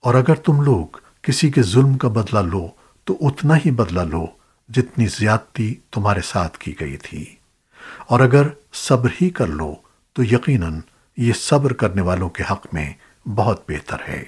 اور اگر تم لوگ کسی کے ظلم کا بدلہ لو، تو اتنا ہی بدلہ لو جتنی زیادتی تمہارے ساتھ کی گئی تھی۔ اور اگر صبر ہی کر لو، تو یقیناً یہ صبر کرنے والوں کے حق میں بہت بہتر ہے۔